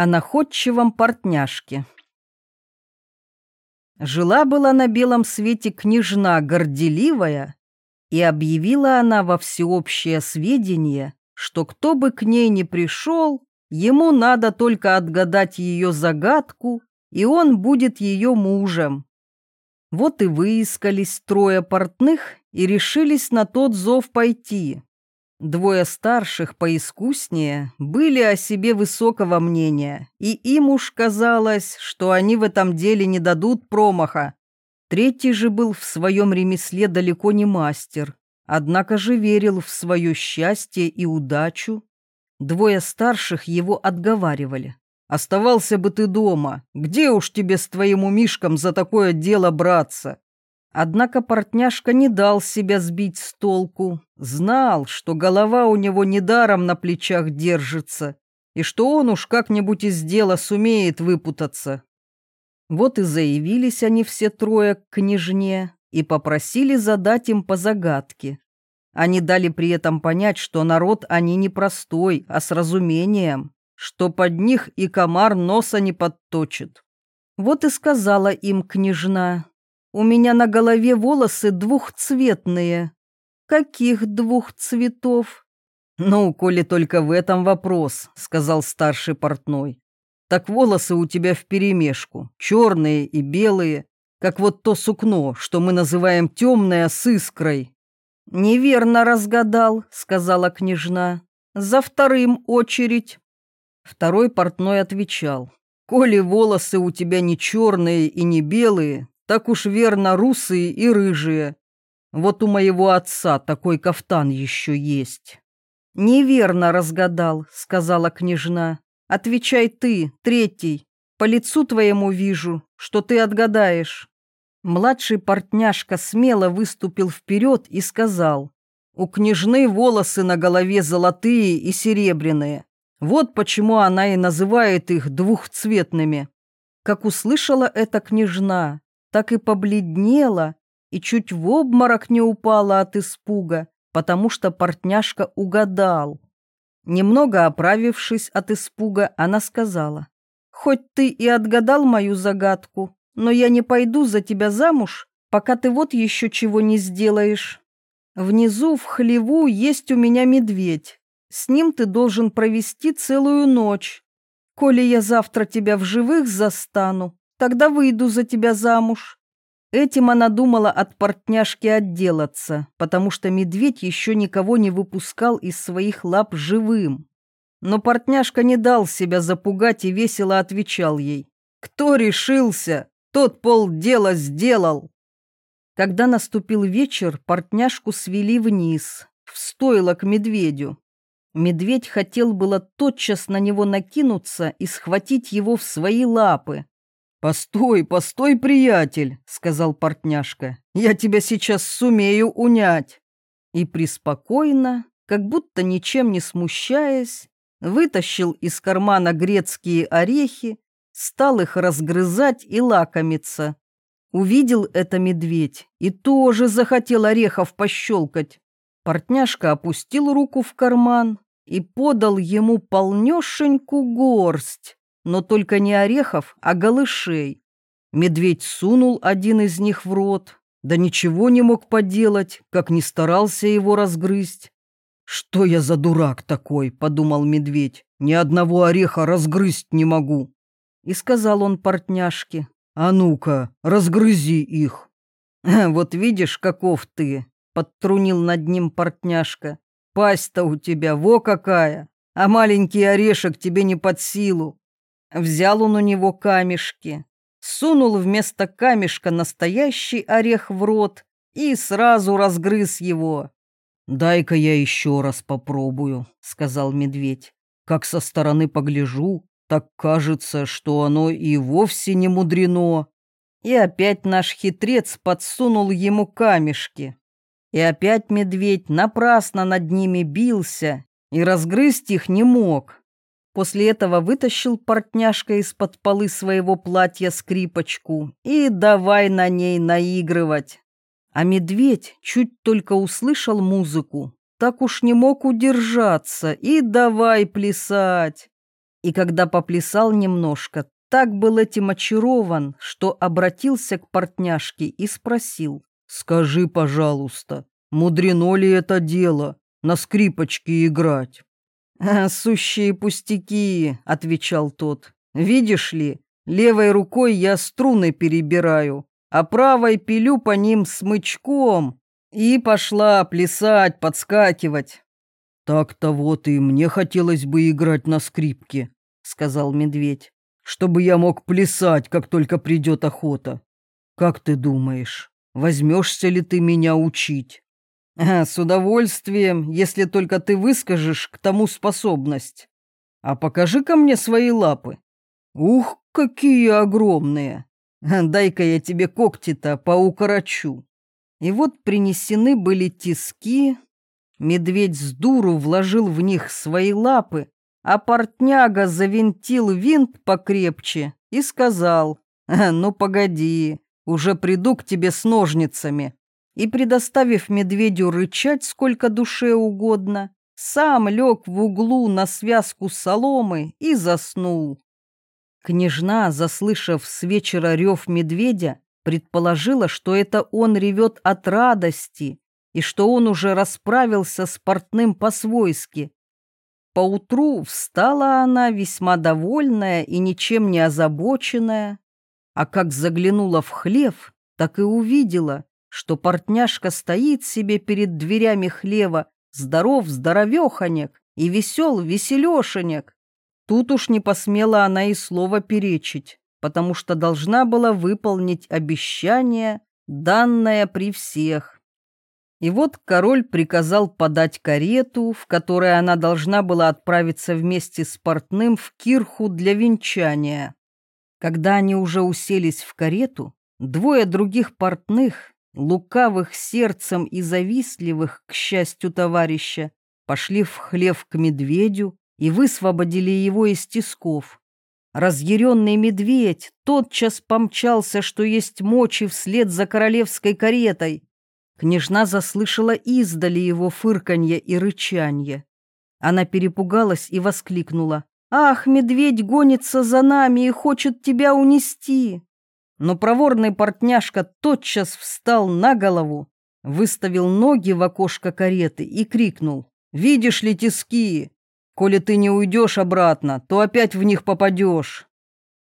О находчивом портняшке. Жила-была на белом свете княжна горделивая, и объявила она во всеобщее сведение, что кто бы к ней ни пришел, ему надо только отгадать ее загадку, и он будет ее мужем. Вот и выискались трое портных и решились на тот зов пойти. Двое старших, поискуснее, были о себе высокого мнения, и им уж казалось, что они в этом деле не дадут промаха. Третий же был в своем ремесле далеко не мастер, однако же верил в свое счастье и удачу. Двое старших его отговаривали. «Оставался бы ты дома, где уж тебе с твоим умишком за такое дело браться?» Однако портняшка не дал себя сбить с толку, знал, что голова у него недаром на плечах держится, и что он уж как-нибудь из дела сумеет выпутаться. Вот и заявились они все трое к княжне и попросили задать им по загадке. Они дали при этом понять, что народ они не простой, а с разумением, что под них и комар носа не подточит. Вот и сказала им княжна, у меня на голове волосы двухцветные. Каких двух цветов? Ну, коли только в этом вопрос, сказал старший портной. Так волосы у тебя вперемешку, черные и белые, как вот то сукно, что мы называем темное с искрой. Неверно разгадал, сказала княжна. За вторым очередь. Второй портной отвечал. Коли волосы у тебя не черные и не белые, так уж верно русые и рыжие. Вот у моего отца такой кафтан еще есть». «Неверно разгадал», — сказала княжна. «Отвечай ты, третий. По лицу твоему вижу, что ты отгадаешь». Младший портняшка смело выступил вперед и сказал. «У княжны волосы на голове золотые и серебряные. Вот почему она и называет их двухцветными». Как услышала эта княжна, так и побледнела и чуть в обморок не упала от испуга, потому что портняшка угадал. Немного оправившись от испуга, она сказала, «Хоть ты и отгадал мою загадку, но я не пойду за тебя замуж, пока ты вот еще чего не сделаешь. Внизу в хлеву есть у меня медведь. С ним ты должен провести целую ночь. Коли я завтра тебя в живых застану, Тогда выйду за тебя замуж». Этим она думала от портняшки отделаться, потому что медведь еще никого не выпускал из своих лап живым. Но портняшка не дал себя запугать и весело отвечал ей. «Кто решился, тот полдела сделал». Когда наступил вечер, портняшку свели вниз, в стойло к медведю. Медведь хотел было тотчас на него накинуться и схватить его в свои лапы, «Постой, постой, приятель», — сказал портняшка, — «я тебя сейчас сумею унять». И приспокойно, как будто ничем не смущаясь, вытащил из кармана грецкие орехи, стал их разгрызать и лакомиться. Увидел это медведь и тоже захотел орехов пощелкать. Портняшка опустил руку в карман и подал ему полнешеньку горсть но только не орехов, а голышей. Медведь сунул один из них в рот, да ничего не мог поделать, как не старался его разгрызть. «Что я за дурак такой?» — подумал медведь. «Ни одного ореха разгрызть не могу». И сказал он портняшке. «А ну-ка, разгрызи их». «Вот видишь, каков ты!» — подтрунил над ним портняшка. «Пасть-то у тебя во какая! А маленький орешек тебе не под силу. Взял он у него камешки, сунул вместо камешка настоящий орех в рот и сразу разгрыз его. «Дай-ка я еще раз попробую», — сказал медведь. «Как со стороны погляжу, так кажется, что оно и вовсе не мудрено». И опять наш хитрец подсунул ему камешки. И опять медведь напрасно над ними бился и разгрызть их не мог. После этого вытащил портняшка из-под полы своего платья скрипочку и давай на ней наигрывать. А медведь чуть только услышал музыку, так уж не мог удержаться и давай плясать. И когда поплясал немножко, так был этим очарован, что обратился к портняшке и спросил. «Скажи, пожалуйста, мудрено ли это дело, на скрипочке играть?» «А, «Сущие пустяки», — отвечал тот. «Видишь ли, левой рукой я струны перебираю, а правой пилю по ним смычком, и пошла плясать, подскакивать». «Так-то вот и мне хотелось бы играть на скрипке», — сказал медведь чтобы я мог плясать, как только придет охота. Как ты думаешь, возьмешься ли ты меня учить? С удовольствием, если только ты выскажешь к тому способность. А покажи-ка мне свои лапы. Ух, какие огромные! Дай-ка я тебе когти-то поукорочу. И вот принесены были тиски. Медведь с дуру вложил в них свои лапы а портняга завинтил винт покрепче и сказал, «Ну, погоди, уже приду к тебе с ножницами». И, предоставив медведю рычать сколько душе угодно, сам лег в углу на связку соломы и заснул. Княжна, заслышав с вечера рев медведя, предположила, что это он ревет от радости и что он уже расправился с портным по-свойски, Поутру встала она весьма довольная и ничем не озабоченная, а как заглянула в хлев, так и увидела, что портняшка стоит себе перед дверями хлева, здоров-здоровеханек и весел-веселешенек. Тут уж не посмела она и слова перечить, потому что должна была выполнить обещание, данное при всех. И вот король приказал подать карету, в которой она должна была отправиться вместе с портным в кирху для венчания. Когда они уже уселись в карету, двое других портных, лукавых сердцем и завистливых, к счастью товарища, пошли в хлев к медведю и высвободили его из тисков. Разъяренный медведь тотчас помчался, что есть мочи вслед за королевской каретой, Княжна заслышала издали его фырканье и рычанье. Она перепугалась и воскликнула. «Ах, медведь гонится за нами и хочет тебя унести!» Но проворный портняшка тотчас встал на голову, выставил ноги в окошко кареты и крикнул. «Видишь ли тиски? Коли ты не уйдешь обратно, то опять в них попадешь!»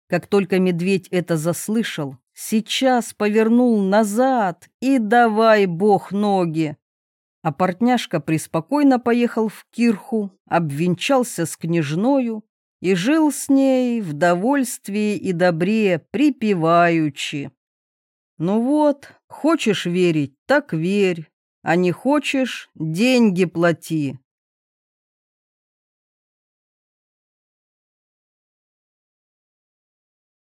Как только медведь это заслышал, Сейчас повернул назад и давай бог ноги. А портняшка преспокойно поехал в Кирху, обвенчался с княжною и жил с ней в довольстве и добре припеваючи. Ну вот, хочешь верить, так верь, а не хочешь, деньги плати.